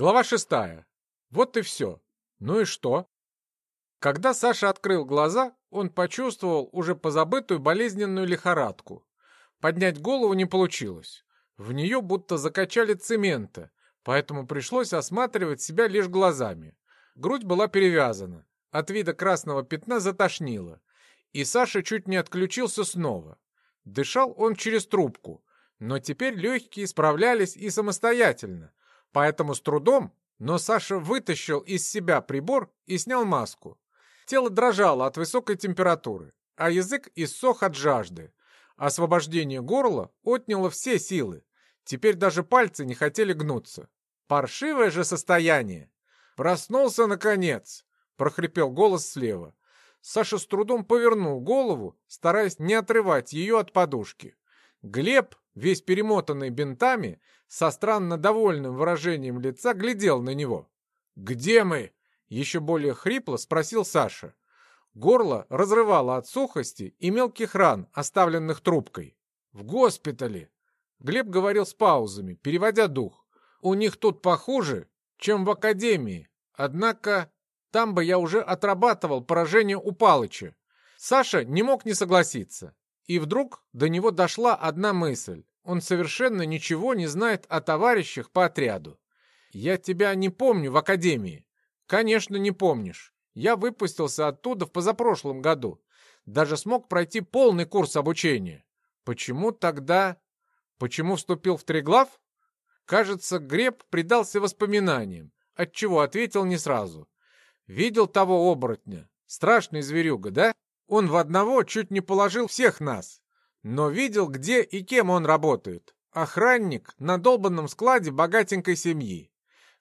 Глава шестая. Вот и все. Ну и что? Когда Саша открыл глаза, он почувствовал уже позабытую болезненную лихорадку. Поднять голову не получилось. В нее будто закачали цемента, поэтому пришлось осматривать себя лишь глазами. Грудь была перевязана. От вида красного пятна затошнило. И Саша чуть не отключился снова. Дышал он через трубку, но теперь легкие справлялись и самостоятельно. Поэтому с трудом, но Саша вытащил из себя прибор и снял маску. Тело дрожало от высокой температуры, а язык иссох от жажды. Освобождение горла отняло все силы. Теперь даже пальцы не хотели гнуться. Паршивое же состояние. Проснулся, наконец, прохрипел голос слева. Саша с трудом повернул голову, стараясь не отрывать ее от подушки. Глеб, весь перемотанный бинтами, со странно довольным выражением лица глядел на него. «Где мы?» — еще более хрипло спросил Саша. Горло разрывало от сухости и мелких ран, оставленных трубкой. «В госпитале!» Глеб говорил с паузами, переводя дух. «У них тут похуже, чем в академии. Однако там бы я уже отрабатывал поражение у Палыча. Саша не мог не согласиться. И вдруг до него дошла одна мысль. Он совершенно ничего не знает о товарищах по отряду. «Я тебя не помню в академии». «Конечно, не помнишь. Я выпустился оттуда в позапрошлом году. Даже смог пройти полный курс обучения. Почему тогда... Почему вступил в Треглав? Кажется, Греб предался воспоминаниям, отчего ответил не сразу. Видел того оборотня? Страшный зверюга, да? Он в одного чуть не положил всех нас. Но видел, где и кем он работает. Охранник на долбанном складе богатенькой семьи.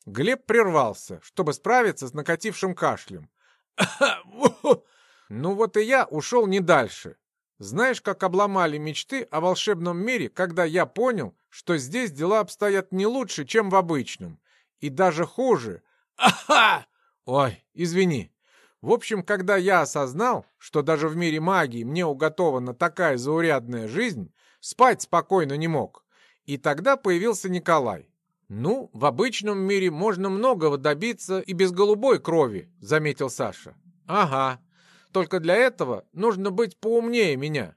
Глеб прервался, чтобы справиться с накатившим кашлем. Ну вот и я ушел не дальше. Знаешь, как обломали мечты о волшебном мире, когда я понял, что здесь дела обстоят не лучше, чем в обычном. И даже хуже. Ой, извини. В общем, когда я осознал, что даже в мире магии мне уготована такая заурядная жизнь, спать спокойно не мог. И тогда появился Николай. «Ну, в обычном мире можно многого добиться и без голубой крови», — заметил Саша. «Ага. Только для этого нужно быть поумнее меня».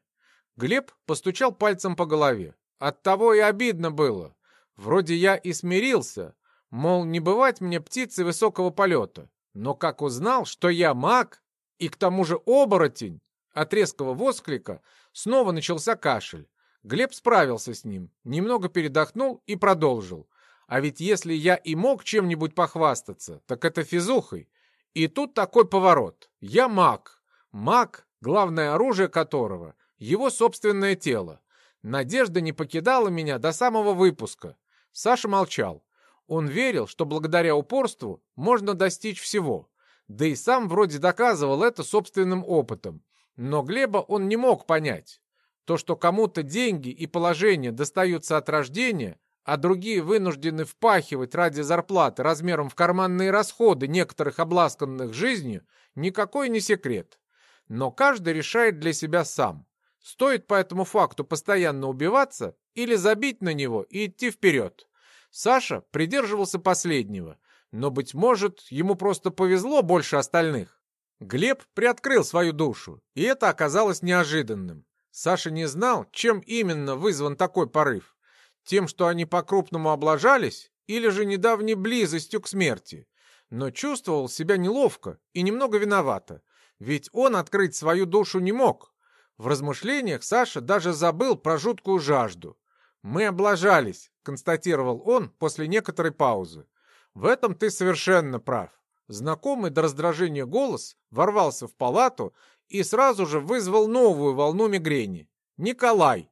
Глеб постучал пальцем по голове. Оттого и обидно было. Вроде я и смирился, мол, не бывать мне птицы высокого полета. Но как узнал, что я маг и к тому же оборотень, от резкого восклика снова начался кашель. Глеб справился с ним, немного передохнул и продолжил. А ведь если я и мог чем-нибудь похвастаться, так это физухой. И тут такой поворот. Я маг. Маг, главное оружие которого — его собственное тело. Надежда не покидала меня до самого выпуска. Саша молчал. Он верил, что благодаря упорству можно достичь всего. Да и сам вроде доказывал это собственным опытом. Но Глеба он не мог понять. То, что кому-то деньги и положение достаются от рождения, а другие вынуждены впахивать ради зарплаты размером в карманные расходы некоторых обласканных жизнью, никакой не секрет. Но каждый решает для себя сам. Стоит по этому факту постоянно убиваться или забить на него и идти вперед. Саша придерживался последнего, но, быть может, ему просто повезло больше остальных. Глеб приоткрыл свою душу, и это оказалось неожиданным. Саша не знал, чем именно вызван такой порыв. Тем, что они по-крупному облажались, или же недавней близостью к смерти. Но чувствовал себя неловко и немного виновато, ведь он открыть свою душу не мог. В размышлениях Саша даже забыл про жуткую жажду. «Мы облажались», — констатировал он после некоторой паузы. «В этом ты совершенно прав». Знакомый до раздражения голос ворвался в палату и сразу же вызвал новую волну мигрени. «Николай!»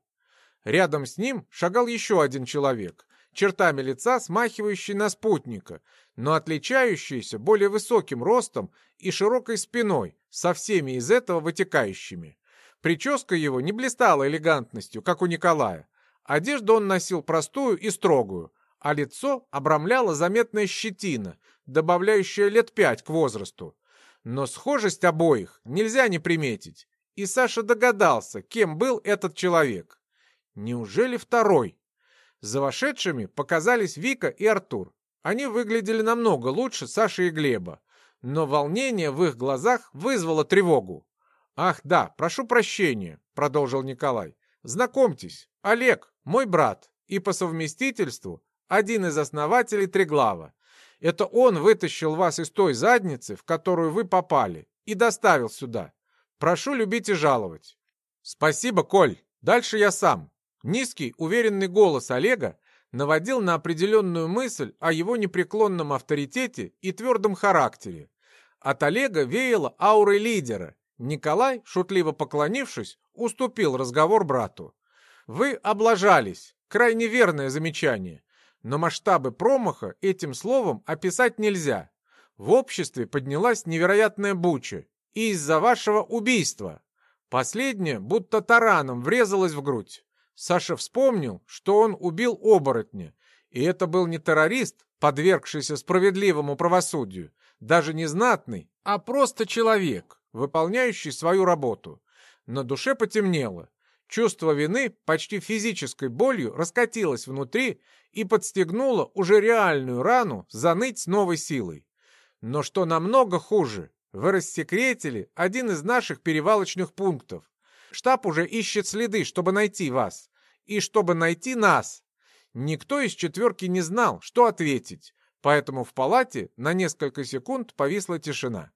Рядом с ним шагал еще один человек, чертами лица смахивающий на спутника, но отличающийся более высоким ростом и широкой спиной, со всеми из этого вытекающими. Прическа его не блистала элегантностью, как у Николая, Одежду он носил простую и строгую, а лицо обрамляла заметная щетина, добавляющая лет пять к возрасту. Но схожесть обоих нельзя не приметить, и Саша догадался, кем был этот человек. Неужели второй? За вошедшими показались Вика и Артур. Они выглядели намного лучше Саши и Глеба, но волнение в их глазах вызвало тревогу. «Ах да, прошу прощения», — продолжил Николай. «Знакомьтесь, Олег, мой брат, и по совместительству один из основателей Треглава. Это он вытащил вас из той задницы, в которую вы попали, и доставил сюда. Прошу любить и жаловать». «Спасибо, Коль. Дальше я сам». Низкий, уверенный голос Олега наводил на определенную мысль о его непреклонном авторитете и твердом характере. От Олега веяло аурой лидера. Николай, шутливо поклонившись, уступил разговор брату. «Вы облажались. Крайне верное замечание. Но масштабы промаха этим словом описать нельзя. В обществе поднялась невероятная буча. И из-за вашего убийства. Последнее будто тараном врезалось в грудь. Саша вспомнил, что он убил оборотня, и это был не террорист, подвергшийся справедливому правосудию, даже не знатный, а просто человек, выполняющий свою работу. На душе потемнело. Чувство вины почти физической болью раскатилось внутри и подстегнуло уже реальную рану заныть новой силой. Но что намного хуже, вы рассекретили один из наших перевалочных пунктов. Штаб уже ищет следы, чтобы найти вас. И чтобы найти нас. Никто из четверки не знал, что ответить. Поэтому в палате на несколько секунд повисла тишина.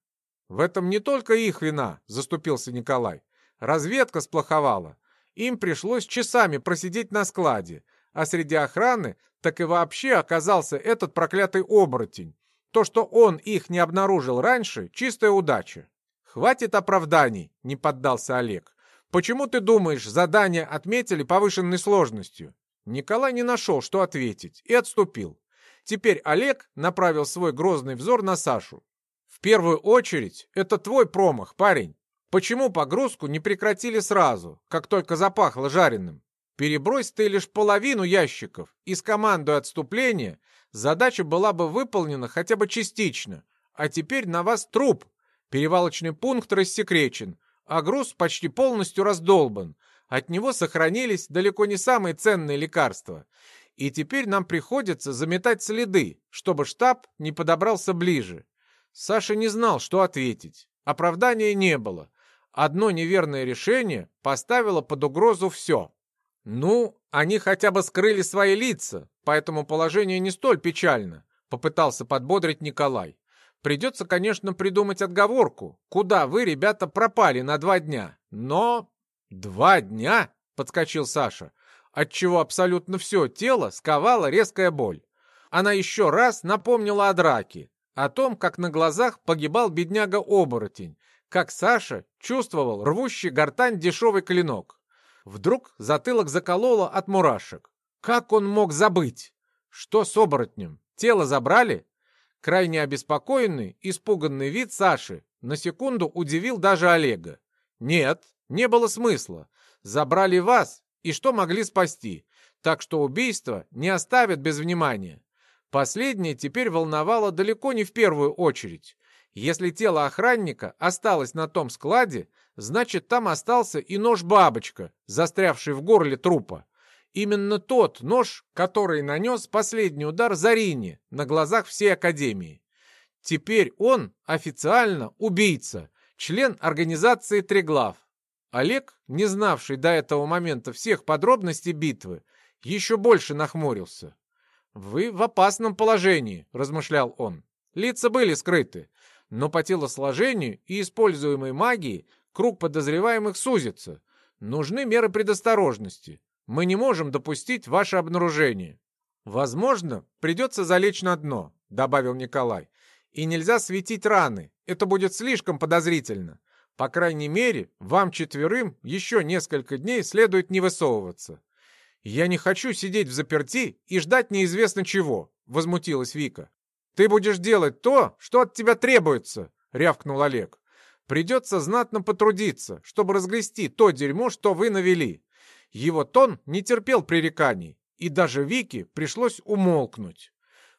В этом не только их вина, заступился Николай. Разведка сплоховала. Им пришлось часами просидеть на складе, а среди охраны так и вообще оказался этот проклятый оборотень. То, что он их не обнаружил раньше, чистая удача. Хватит оправданий, не поддался Олег. Почему ты думаешь, задание отметили повышенной сложностью? Николай не нашел, что ответить, и отступил. Теперь Олег направил свой грозный взор на Сашу. В первую очередь, это твой промах, парень. Почему погрузку не прекратили сразу, как только запахло жареным? Перебрось ты лишь половину ящиков, и с командой отступления задача была бы выполнена хотя бы частично. А теперь на вас труп. Перевалочный пункт рассекречен, а груз почти полностью раздолбан. От него сохранились далеко не самые ценные лекарства. И теперь нам приходится заметать следы, чтобы штаб не подобрался ближе. Саша не знал, что ответить. Оправдания не было. Одно неверное решение поставило под угрозу все. Ну, они хотя бы скрыли свои лица, поэтому положение не столь печально, попытался подбодрить Николай. Придется, конечно, придумать отговорку, куда вы, ребята, пропали на два дня. Но... Два дня? Подскочил Саша, отчего абсолютно все тело сковала резкая боль. Она еще раз напомнила о драке, о том, как на глазах погибал бедняга-оборотень, как Саша чувствовал рвущий гортань дешевый клинок. Вдруг затылок закололо от мурашек. Как он мог забыть? Что с оборотнем? Тело забрали? Крайне обеспокоенный, испуганный вид Саши на секунду удивил даже Олега. Нет, не было смысла. Забрали вас, и что могли спасти? Так что убийство не оставят без внимания. Последнее теперь волновало далеко не в первую очередь. Если тело охранника осталось на том складе, значит, там остался и нож-бабочка, застрявший в горле трупа. Именно тот нож, который нанес последний удар Зарине на глазах всей Академии. Теперь он официально убийца, член организации Треглав. Олег, не знавший до этого момента всех подробностей битвы, еще больше нахмурился. «Вы в опасном положении», — размышлял он. Лица были скрыты, но по телосложению и используемой магии круг подозреваемых сузится. Нужны меры предосторожности. Мы не можем допустить ваше обнаружение. Возможно, придется залечь на дно, добавил Николай. И нельзя светить раны. Это будет слишком подозрительно. По крайней мере, вам четверым еще несколько дней следует не высовываться. Я не хочу сидеть в заперти и ждать неизвестно чего, возмутилась Вика. Ты будешь делать то, что от тебя требуется, рявкнул Олег. Придется знатно потрудиться, чтобы разгрести то дерьмо, что вы навели. Его тон не терпел пререканий, и даже Вике пришлось умолкнуть.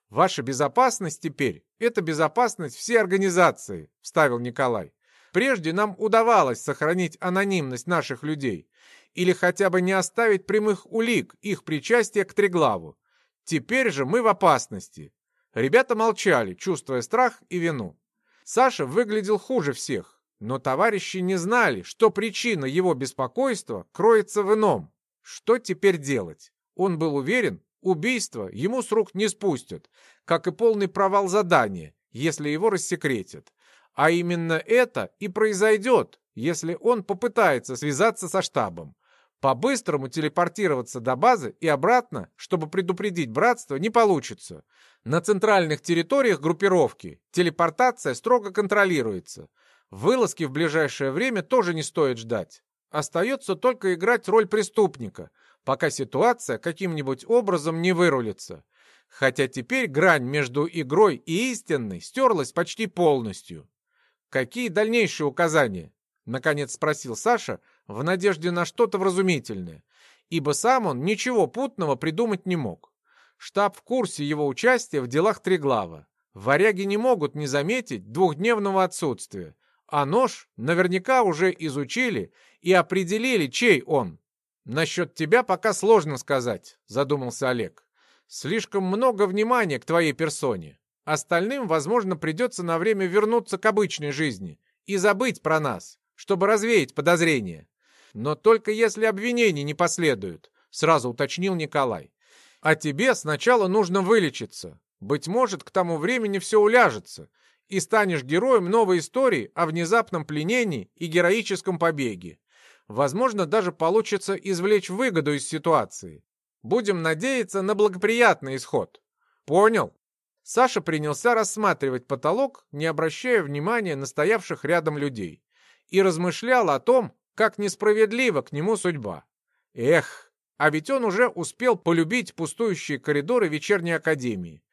«Ваша безопасность теперь — это безопасность всей организации», — вставил Николай. «Прежде нам удавалось сохранить анонимность наших людей или хотя бы не оставить прямых улик их причастия к Треглаву. Теперь же мы в опасности. Ребята молчали, чувствуя страх и вину. Саша выглядел хуже всех, но товарищи не знали, что причина его беспокойства кроется в ином. Что теперь делать? Он был уверен, убийство ему с рук не спустят, как и полный провал задания, если его рассекретят. А именно это и произойдет, если он попытается связаться со штабом. По-быстрому телепортироваться до базы и обратно, чтобы предупредить братство, не получится. На центральных территориях группировки телепортация строго контролируется. Вылазки в ближайшее время тоже не стоит ждать. Остается только играть роль преступника, пока ситуация каким-нибудь образом не вырулится. Хотя теперь грань между игрой и истинной стерлась почти полностью. Какие дальнейшие указания? Наконец спросил Саша в надежде на что-то вразумительное, ибо сам он ничего путного придумать не мог. Штаб в курсе его участия в делах Триглава. Варяги не могут не заметить двухдневного отсутствия, а нож наверняка уже изучили и определили, чей он. «Насчет тебя пока сложно сказать», — задумался Олег. «Слишком много внимания к твоей персоне. Остальным, возможно, придется на время вернуться к обычной жизни и забыть про нас, чтобы развеять подозрения. Но только если обвинений не последуют», — сразу уточнил Николай. «А тебе сначала нужно вылечиться. Быть может, к тому времени все уляжется, и станешь героем новой истории о внезапном пленении и героическом побеге. Возможно, даже получится извлечь выгоду из ситуации. Будем надеяться на благоприятный исход. Понял? Саша принялся рассматривать потолок, не обращая внимания на стоявших рядом людей, и размышлял о том, как несправедлива к нему судьба. Эх, а ведь он уже успел полюбить пустующие коридоры вечерней академии,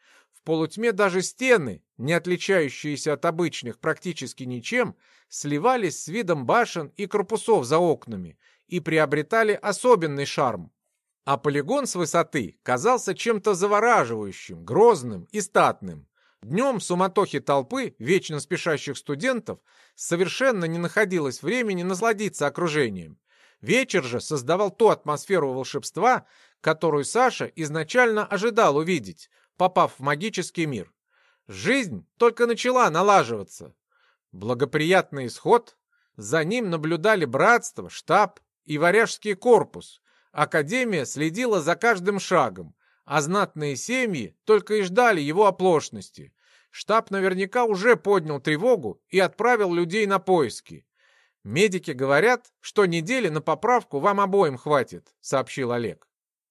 в полутьме даже стены, не отличающиеся от обычных практически ничем, сливались с видом башен и корпусов за окнами и приобретали особенный шарм. А полигон с высоты казался чем-то завораживающим, грозным и статным. Днем суматохи толпы, вечно спешащих студентов, совершенно не находилось времени насладиться окружением. Вечер же создавал ту атмосферу волшебства, которую Саша изначально ожидал увидеть, попав в магический мир. Жизнь только начала налаживаться. Благоприятный исход. За ним наблюдали братство, штаб и варяжский корпус. Академия следила за каждым шагом, а знатные семьи только и ждали его оплошности. Штаб наверняка уже поднял тревогу и отправил людей на поиски. «Медики говорят, что недели на поправку вам обоим хватит», — сообщил Олег.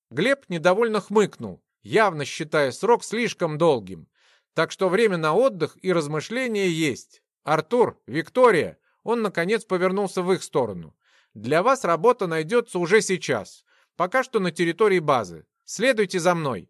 Глеб недовольно хмыкнул, явно считая срок слишком долгим. Так что время на отдых и размышления есть. Артур, Виктория, он, наконец, повернулся в их сторону. Для вас работа найдется уже сейчас. Пока что на территории базы. Следуйте за мной.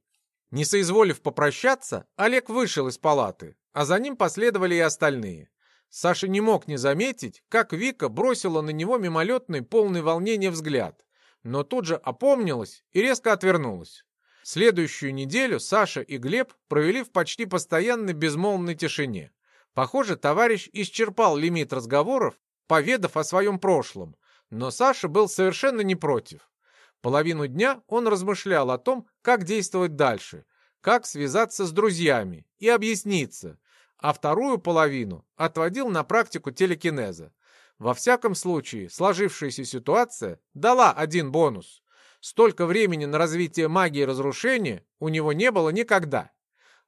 Не соизволив попрощаться, Олег вышел из палаты, а за ним последовали и остальные. Саша не мог не заметить, как Вика бросила на него мимолетный, полный волнения взгляд, но тут же опомнилась и резко отвернулась. Следующую неделю Саша и Глеб провели в почти постоянной безмолвной тишине. Похоже, товарищ исчерпал лимит разговоров, поведав о своем прошлом, но Саша был совершенно не против. Половину дня он размышлял о том, как действовать дальше, как связаться с друзьями и объясниться, а вторую половину отводил на практику телекинеза. Во всяком случае, сложившаяся ситуация дала один бонус. Столько времени на развитие магии разрушения у него не было никогда.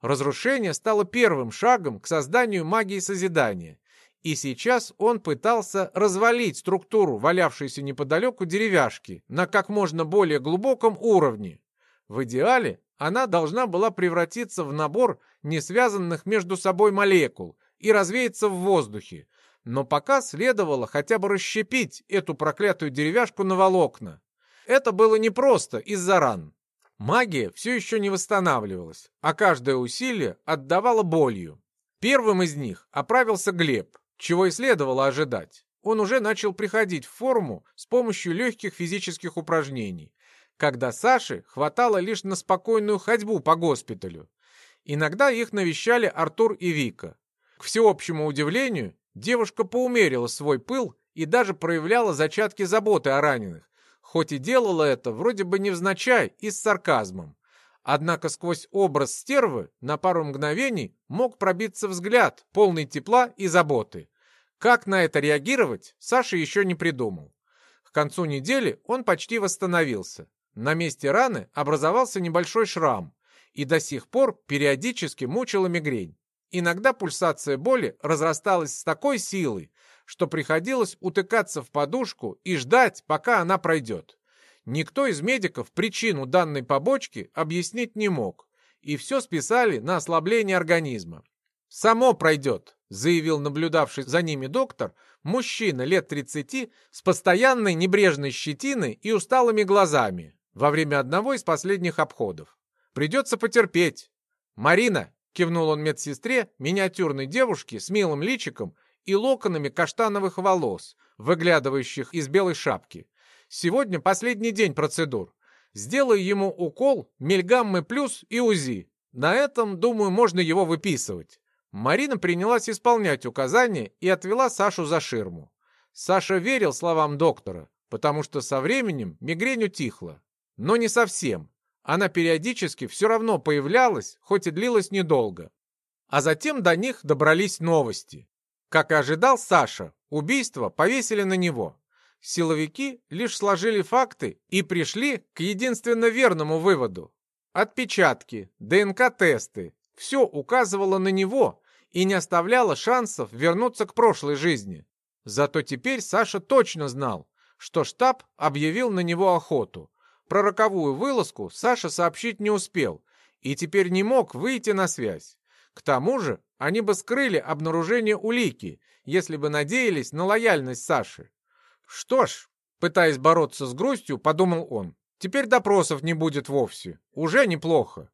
Разрушение стало первым шагом к созданию магии созидания. И сейчас он пытался развалить структуру валявшейся неподалеку деревяшки на как можно более глубоком уровне. В идеале она должна была превратиться в набор не связанных между собой молекул и развеяться в воздухе. Но пока следовало хотя бы расщепить эту проклятую деревяшку на волокна. Это было непросто из-за ран. Магия все еще не восстанавливалась, а каждое усилие отдавало болью. Первым из них оправился Глеб, чего и следовало ожидать. Он уже начал приходить в форму с помощью легких физических упражнений, когда Саше хватало лишь на спокойную ходьбу по госпиталю. Иногда их навещали Артур и Вика. К всеобщему удивлению, девушка поумерила свой пыл и даже проявляла зачатки заботы о раненых, хоть и делала это вроде бы невзначай и с сарказмом. Однако сквозь образ стервы на пару мгновений мог пробиться взгляд, полный тепла и заботы. Как на это реагировать, Саша еще не придумал. К концу недели он почти восстановился. На месте раны образовался небольшой шрам, и до сих пор периодически мучила мигрень. Иногда пульсация боли разрасталась с такой силой, что приходилось утыкаться в подушку и ждать, пока она пройдет. Никто из медиков причину данной побочки объяснить не мог, и все списали на ослабление организма. «Само пройдет», — заявил наблюдавший за ними доктор, мужчина лет 30 с постоянной небрежной щетиной и усталыми глазами во время одного из последних обходов. «Придется потерпеть». «Марина», — кивнул он медсестре, миниатюрной девушке с милым личиком и локонами каштановых волос, выглядывающих из белой шапки. Сегодня последний день процедур. Сделай ему укол, мельгаммы плюс и УЗИ. На этом, думаю, можно его выписывать. Марина принялась исполнять указания и отвела Сашу за ширму. Саша верил словам доктора, потому что со временем мигрень утихла. Но не совсем. Она периодически все равно появлялась, хоть и длилась недолго. А затем до них добрались новости. Как и ожидал Саша, убийство повесили на него. Силовики лишь сложили факты и пришли к единственно верному выводу. Отпечатки, ДНК-тесты, все указывало на него и не оставляло шансов вернуться к прошлой жизни. Зато теперь Саша точно знал, что штаб объявил на него охоту. Про роковую вылазку Саша сообщить не успел и теперь не мог выйти на связь. К тому же они бы скрыли обнаружение улики, если бы надеялись на лояльность Саши. Что ж, пытаясь бороться с грустью, подумал он, теперь допросов не будет вовсе. Уже неплохо.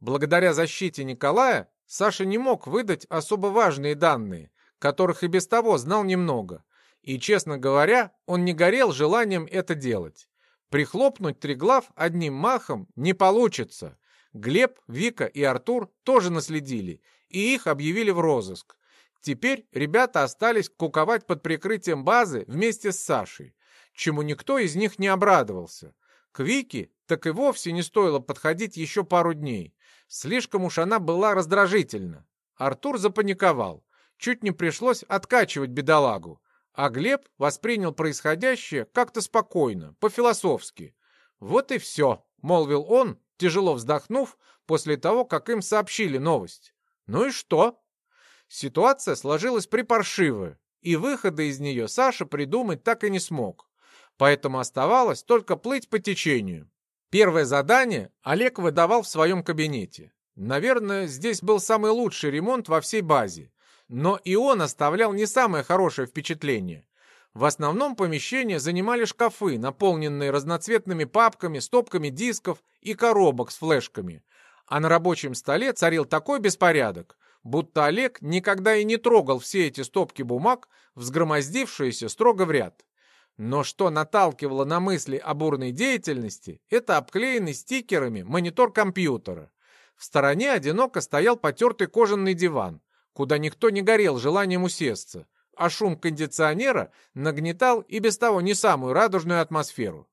Благодаря защите Николая Саша не мог выдать особо важные данные, которых и без того знал немного. И, честно говоря, он не горел желанием это делать. Прихлопнуть Триглав одним махом не получится. Глеб, Вика и Артур тоже наследили, и их объявили в розыск. Теперь ребята остались куковать под прикрытием базы вместе с Сашей, чему никто из них не обрадовался. К Вике так и вовсе не стоило подходить еще пару дней. Слишком уж она была раздражительна. Артур запаниковал. Чуть не пришлось откачивать бедолагу. А Глеб воспринял происходящее как-то спокойно, по-философски. «Вот и все», — молвил он, тяжело вздохнув, после того, как им сообщили новость. «Ну и что?» Ситуация сложилась припаршивая, и выхода из нее Саша придумать так и не смог. Поэтому оставалось только плыть по течению. Первое задание Олег выдавал в своем кабинете. Наверное, здесь был самый лучший ремонт во всей базе. Но и он оставлял не самое хорошее впечатление. В основном помещение занимали шкафы, наполненные разноцветными папками, стопками дисков и коробок с флешками. А на рабочем столе царил такой беспорядок, будто Олег никогда и не трогал все эти стопки бумаг, взгромоздившиеся строго в ряд. Но что наталкивало на мысли о бурной деятельности, это обклеенный стикерами монитор компьютера. В стороне одиноко стоял потертый кожаный диван, куда никто не горел желанием усесться, а шум кондиционера нагнетал и без того не самую радужную атмосферу.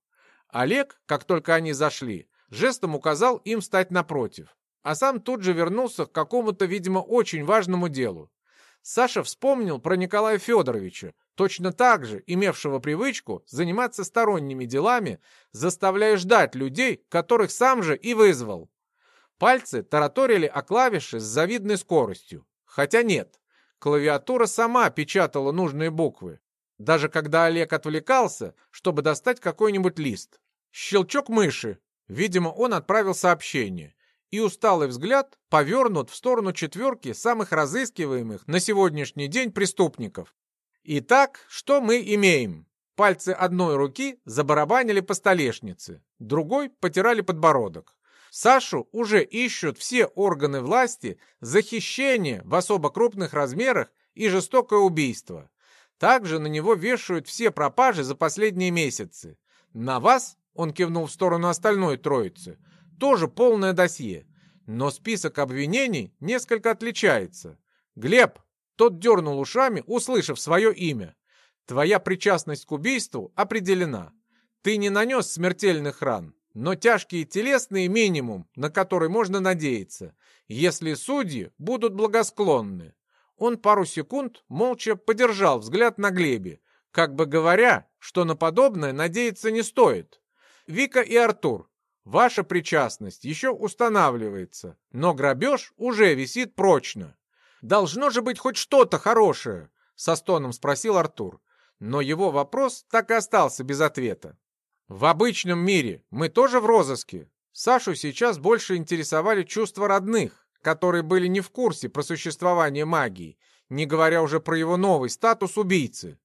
Олег, как только они зашли, жестом указал им встать напротив а сам тут же вернулся к какому-то, видимо, очень важному делу. Саша вспомнил про Николая Федоровича, точно так же имевшего привычку заниматься сторонними делами, заставляя ждать людей, которых сам же и вызвал. Пальцы тараторили о клавише с завидной скоростью. Хотя нет, клавиатура сама печатала нужные буквы, даже когда Олег отвлекался, чтобы достать какой-нибудь лист. Щелчок мыши. Видимо, он отправил сообщение и усталый взгляд повернут в сторону четверки самых разыскиваемых на сегодняшний день преступников. Итак, что мы имеем? Пальцы одной руки забарабанили по столешнице, другой потирали подбородок. Сашу уже ищут все органы власти за хищение в особо крупных размерах и жестокое убийство. Также на него вешают все пропажи за последние месяцы. На вас, он кивнул в сторону остальной троицы, тоже полное досье. Но список обвинений несколько отличается. Глеб, тот дернул ушами, услышав свое имя. Твоя причастность к убийству определена. Ты не нанес смертельных ран. но тяжкие телесные минимум, на который можно надеяться, если судьи будут благосклонны. Он пару секунд молча подержал взгляд на Глебе, как бы говоря, что на подобное надеяться не стоит. Вика и Артур, ваша причастность еще устанавливается, но грабеж уже висит прочно. Должно же быть хоть что-то хорошее, со стоном спросил Артур. Но его вопрос так и остался без ответа. В обычном мире мы тоже в розыске. Сашу сейчас больше интересовали чувства родных, которые были не в курсе про существование магии, не говоря уже про его новый статус убийцы.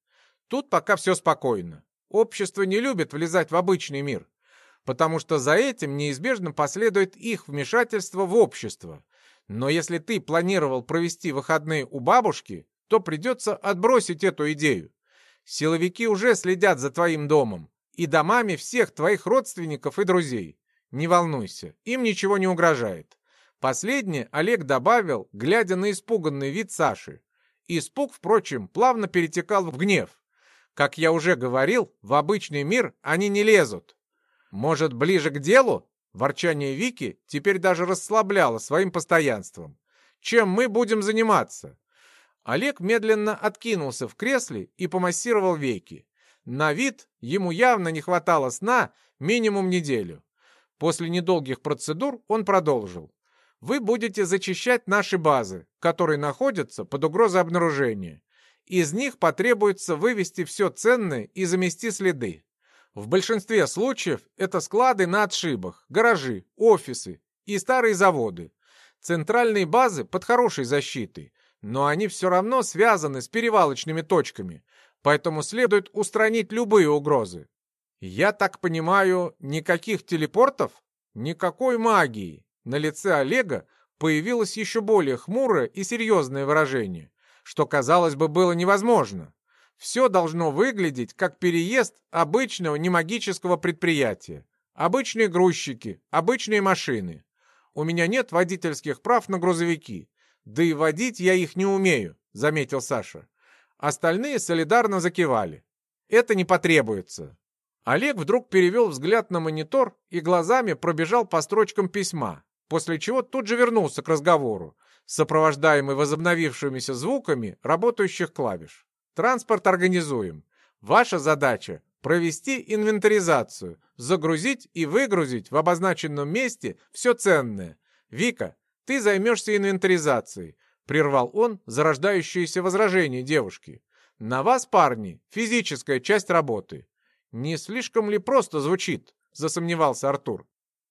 Тут пока все спокойно. Общество не любит влезать в обычный мир, потому что за этим неизбежно последует их вмешательство в общество. Но если ты планировал провести выходные у бабушки, то придется отбросить эту идею. Силовики уже следят за твоим домом, и домами всех твоих родственников и друзей. Не волнуйся, им ничего не угрожает. Последнее Олег добавил, глядя на испуганный вид Саши. Испуг, впрочем, плавно перетекал в гнев. Как я уже говорил, в обычный мир они не лезут. Может, ближе к делу? Ворчание Вики теперь даже расслабляло своим постоянством. Чем мы будем заниматься? Олег медленно откинулся в кресле и помассировал веки. На вид ему явно не хватало сна минимум неделю. После недолгих процедур он продолжил. Вы будете зачищать наши базы, которые находятся под угрозой обнаружения. Из них потребуется вывести все ценное и замести следы. В большинстве случаев это склады на отшибах, гаражи, офисы и старые заводы. Центральные базы под хорошей защитой, но они все равно связаны с перевалочными точками, поэтому следует устранить любые угрозы. Я так понимаю, никаких телепортов? Никакой магии. На лице Олега появилось еще более хмурое и серьезное выражение, что, казалось бы, было невозможно. Все должно выглядеть как переезд обычного немагического предприятия. Обычные грузчики, обычные машины. У меня нет водительских прав на грузовики. Да и водить я их не умею, заметил Саша. Остальные солидарно закивали. Это не потребуется. Олег вдруг перевел взгляд на монитор и глазами пробежал по строчкам письма, после чего тут же вернулся к разговору, сопровождаемый возобновившимися звуками работающих клавиш. Транспорт организуем. Ваша задача – провести инвентаризацию, загрузить и выгрузить в обозначенном месте все ценное. Вика, ты займешься инвентаризацией. Прервал он зарождающееся возражение девушки. «На вас, парни, физическая часть работы». «Не слишком ли просто звучит?» — засомневался Артур.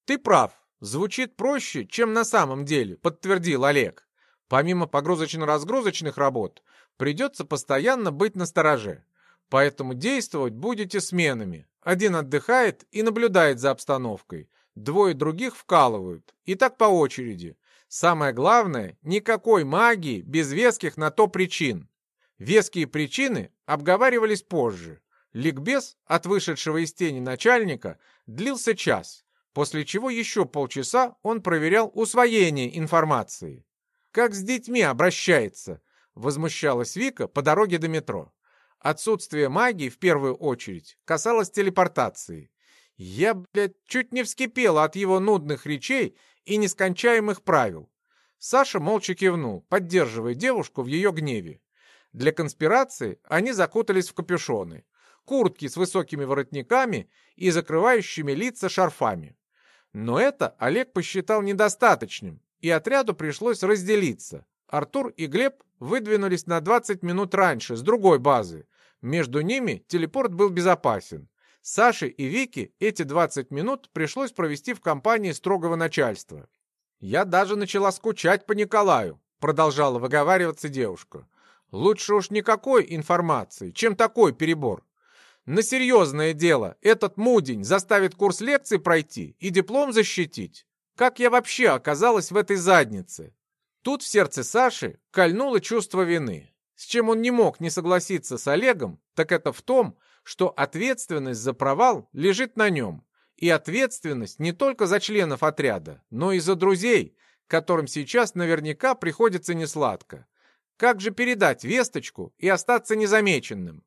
«Ты прав. Звучит проще, чем на самом деле», — подтвердил Олег. «Помимо погрузочно-разгрузочных работ, придется постоянно быть на стороже. Поэтому действовать будете сменами. Один отдыхает и наблюдает за обстановкой. Двое других вкалывают. И так по очереди. Самое главное, никакой магии без веских на то причин. Веские причины обговаривались позже. Ликбез от вышедшего из тени начальника длился час, после чего еще полчаса он проверял усвоение информации. «Как с детьми обращается?» — возмущалась Вика по дороге до метро. Отсутствие магии, в первую очередь, касалось телепортации. Я, блядь, чуть не вскипела от его нудных речей и нескончаемых правил. Саша молча кивнул, поддерживая девушку в ее гневе. Для конспирации они закутались в капюшоны, куртки с высокими воротниками и закрывающими лица шарфами. Но это Олег посчитал недостаточным, и отряду пришлось разделиться. Артур и Глеб выдвинулись на 20 минут раньше, с другой базы. Между ними телепорт был безопасен. Саше и Вике эти 20 минут пришлось провести в компании строгого начальства. «Я даже начала скучать по Николаю», — продолжала выговариваться девушка. «Лучше уж никакой информации, чем такой перебор. На серьезное дело этот мудень заставит курс лекций пройти и диплом защитить. Как я вообще оказалась в этой заднице?» Тут в сердце Саши кольнуло чувство вины. С чем он не мог не согласиться с Олегом, так это в том, что ответственность за провал лежит на нем. И ответственность не только за членов отряда, но и за друзей, которым сейчас наверняка приходится несладко. Как же передать весточку и остаться незамеченным?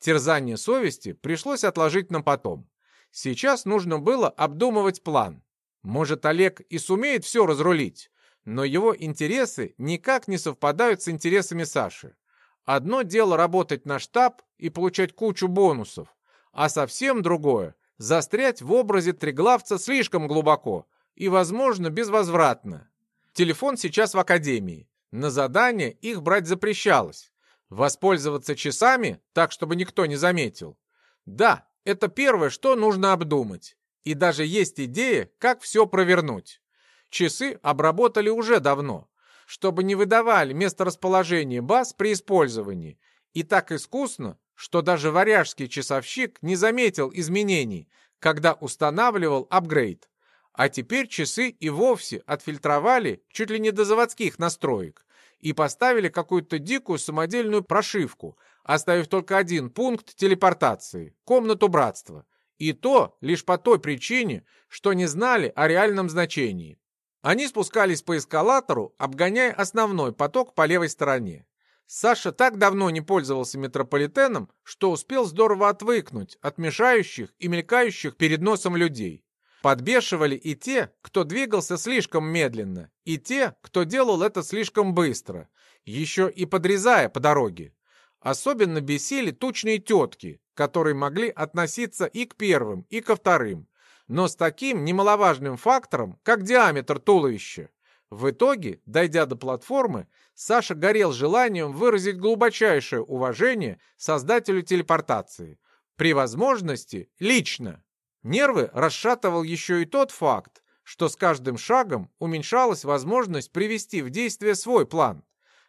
Терзание совести пришлось отложить на потом. Сейчас нужно было обдумывать план. Может, Олег и сумеет все разрулить, но его интересы никак не совпадают с интересами Саши. Одно дело работать на штаб и получать кучу бонусов, а совсем другое — застрять в образе триглавца слишком глубоко и, возможно, безвозвратно. Телефон сейчас в академии. На задание их брать запрещалось. Воспользоваться часами, так, чтобы никто не заметил. Да, это первое, что нужно обдумать. И даже есть идея, как все провернуть. Часы обработали уже давно, чтобы не выдавали месторасположение баз при использовании. И так искусно, что даже варяжский часовщик не заметил изменений, когда устанавливал апгрейд. А теперь часы и вовсе отфильтровали чуть ли не до заводских настроек и поставили какую-то дикую самодельную прошивку, оставив только один пункт телепортации — комнату братства. И то лишь по той причине, что не знали о реальном значении. Они спускались по эскалатору, обгоняя основной поток по левой стороне. Саша так давно не пользовался метрополитеном, что успел здорово отвыкнуть от мешающих и мелькающих перед носом людей. Подбешивали и те, кто двигался слишком медленно, и те, кто делал это слишком быстро, еще и подрезая по дороге. Особенно бесили тучные тетки, которые могли относиться и к первым, и ко вторым, но с таким немаловажным фактором, как диаметр туловища. В итоге, дойдя до платформы, Саша горел желанием выразить глубочайшее уважение создателю телепортации. При возможности лично. Нервы расшатывал еще и тот факт, что с каждым шагом уменьшалась возможность привести в действие свой план.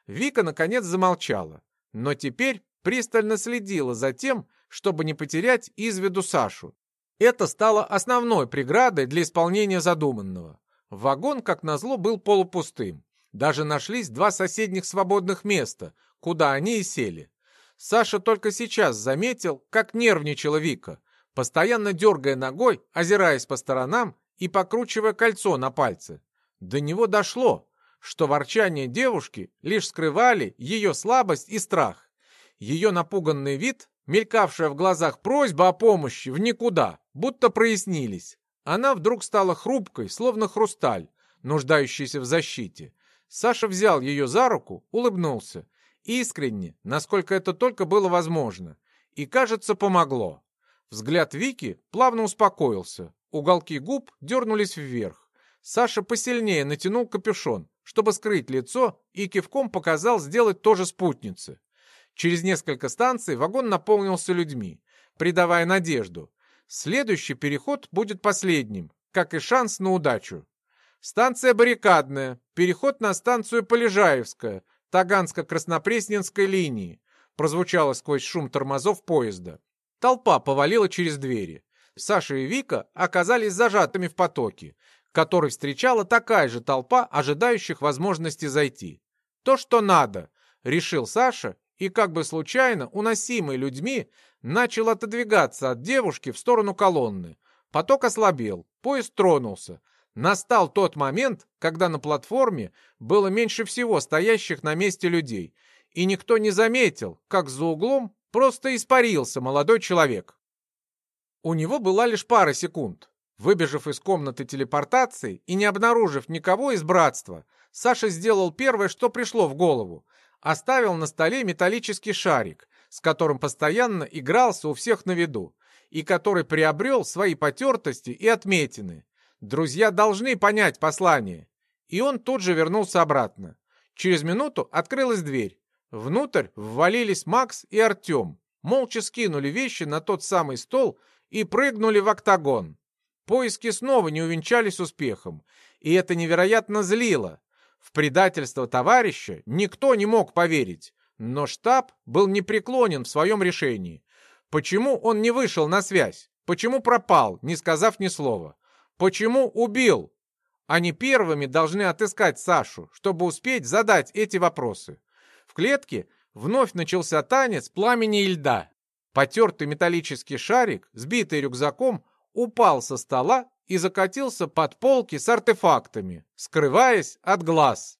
Вика, наконец, замолчала, но теперь пристально следила за тем, чтобы не потерять из виду Сашу. Это стало основной преградой для исполнения задуманного. Вагон, как назло, был полупустым. Даже нашлись два соседних свободных места, куда они и сели. Саша только сейчас заметил, как нервничала Вика, постоянно дергая ногой, озираясь по сторонам и покручивая кольцо на пальце. До него дошло, что ворчание девушки лишь скрывали ее слабость и страх. Ее напуганный вид, мелькавшая в глазах просьба о помощи в никуда, будто прояснились. Она вдруг стала хрупкой, словно хрусталь, нуждающийся в защите. Саша взял ее за руку, улыбнулся. Искренне, насколько это только было возможно. И, кажется, помогло. Взгляд Вики плавно успокоился. Уголки губ дернулись вверх. Саша посильнее натянул капюшон, чтобы скрыть лицо, и кивком показал сделать то же спутнице. Через несколько станций вагон наполнился людьми, придавая надежду. Следующий переход будет последним, как и шанс на удачу. Станция Баррикадная, переход на станцию Полежаевская, Таганско-Краснопресненской линии, прозвучало сквозь шум тормозов поезда. Толпа повалила через двери. Саша и Вика оказались зажатыми в потоке, который встречала такая же толпа, ожидающих возможности зайти. То, что надо, решил Саша, и как бы случайно, уносимый людьми, начал отодвигаться от девушки в сторону колонны. Поток ослабел, поезд тронулся. Настал тот момент, когда на платформе было меньше всего стоящих на месте людей, и никто не заметил, как за углом Просто испарился молодой человек. У него была лишь пара секунд. Выбежав из комнаты телепортации и не обнаружив никого из братства, Саша сделал первое, что пришло в голову. Оставил на столе металлический шарик, с которым постоянно игрался у всех на виду, и который приобрел свои потертости и отметины. Друзья должны понять послание. И он тут же вернулся обратно. Через минуту открылась дверь. Внутрь ввалились Макс и Артем, молча скинули вещи на тот самый стол и прыгнули в октагон. Поиски снова не увенчались успехом, и это невероятно злило. В предательство товарища никто не мог поверить, но штаб был непреклонен в своем решении. Почему он не вышел на связь? Почему пропал, не сказав ни слова? Почему убил? Они первыми должны отыскать Сашу, чтобы успеть задать эти вопросы. В клетке вновь начался танец пламени и льда. Потертый металлический шарик, сбитый рюкзаком, упал со стола и закатился под полки с артефактами, скрываясь от глаз.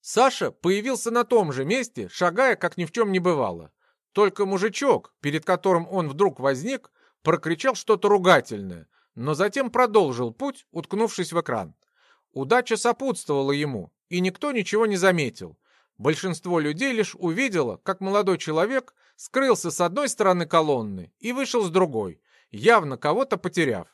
Саша появился на том же месте, шагая, как ни в чем не бывало. Только мужичок, перед которым он вдруг возник, прокричал что-то ругательное, но затем продолжил путь, уткнувшись в экран. Удача сопутствовала ему, и никто ничего не заметил. Большинство людей лишь увидело, как молодой человек скрылся с одной стороны колонны и вышел с другой, явно кого-то потеряв.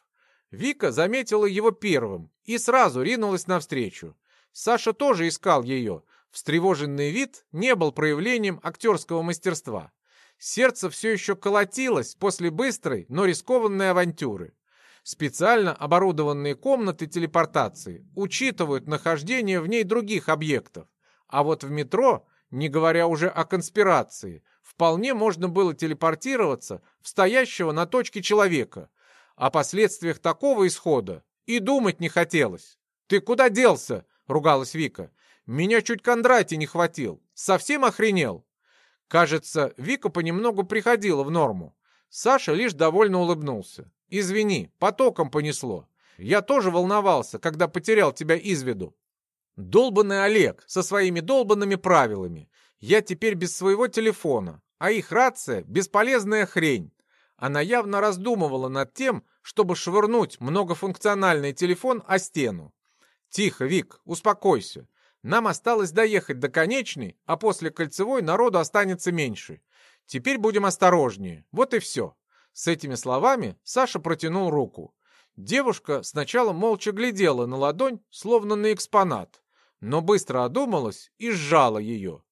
Вика заметила его первым и сразу ринулась навстречу. Саша тоже искал ее. Встревоженный вид не был проявлением актерского мастерства. Сердце все еще колотилось после быстрой, но рискованной авантюры. Специально оборудованные комнаты телепортации учитывают нахождение в ней других объектов. А вот в метро, не говоря уже о конспирации, вполне можно было телепортироваться в стоящего на точке человека. О последствиях такого исхода и думать не хотелось. «Ты куда делся?» — ругалась Вика. «Меня чуть Кондратий не хватил. Совсем охренел?» Кажется, Вика понемногу приходила в норму. Саша лишь довольно улыбнулся. «Извини, потоком понесло. Я тоже волновался, когда потерял тебя из виду. Долбанный Олег со своими долбанными правилами. Я теперь без своего телефона, а их рация — бесполезная хрень. Она явно раздумывала над тем, чтобы швырнуть многофункциональный телефон о стену. «Тихо, Вик, успокойся. Нам осталось доехать до конечной, а после кольцевой народу останется меньше. Теперь будем осторожнее. Вот и все». С этими словами Саша протянул руку. Девушка сначала молча глядела на ладонь, словно на экспонат, но быстро одумалась и сжала ее.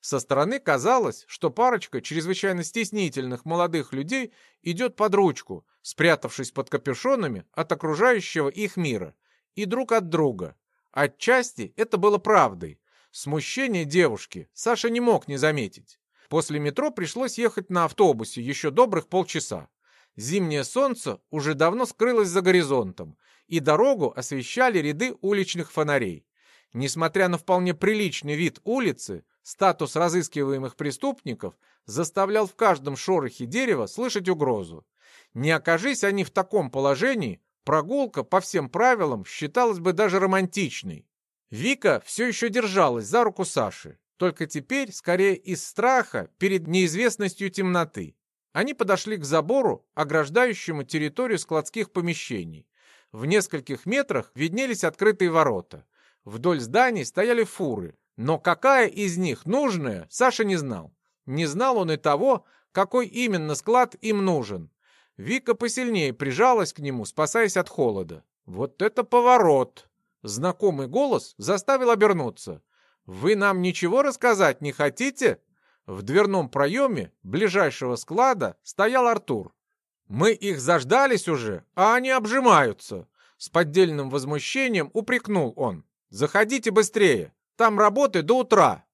Со стороны казалось, что парочка чрезвычайно стеснительных молодых людей идет под ручку, спрятавшись под капюшонами от окружающего их мира и друг от друга. Отчасти это было правдой. Смущение девушки Саша не мог не заметить. После метро пришлось ехать на автобусе еще добрых полчаса. Зимнее солнце уже давно скрылось за горизонтом, и дорогу освещали ряды уличных фонарей. Несмотря на вполне приличный вид улицы, Статус разыскиваемых преступников заставлял в каждом шорохе дерева слышать угрозу. Не окажись они в таком положении, прогулка по всем правилам считалась бы даже романтичной. Вика все еще держалась за руку Саши, только теперь скорее из страха перед неизвестностью темноты. Они подошли к забору, ограждающему территорию складских помещений. В нескольких метрах виднелись открытые ворота. Вдоль зданий стояли фуры, но какая из них нужная, Саша не знал. Не знал он и того, какой именно склад им нужен. Вика посильнее прижалась к нему, спасаясь от холода. Вот это поворот! Знакомый голос заставил обернуться. «Вы нам ничего рассказать не хотите?» В дверном проеме ближайшего склада стоял Артур. «Мы их заждались уже, а они обжимаются!» С поддельным возмущением упрекнул он. «Заходите быстрее! Там работы до утра.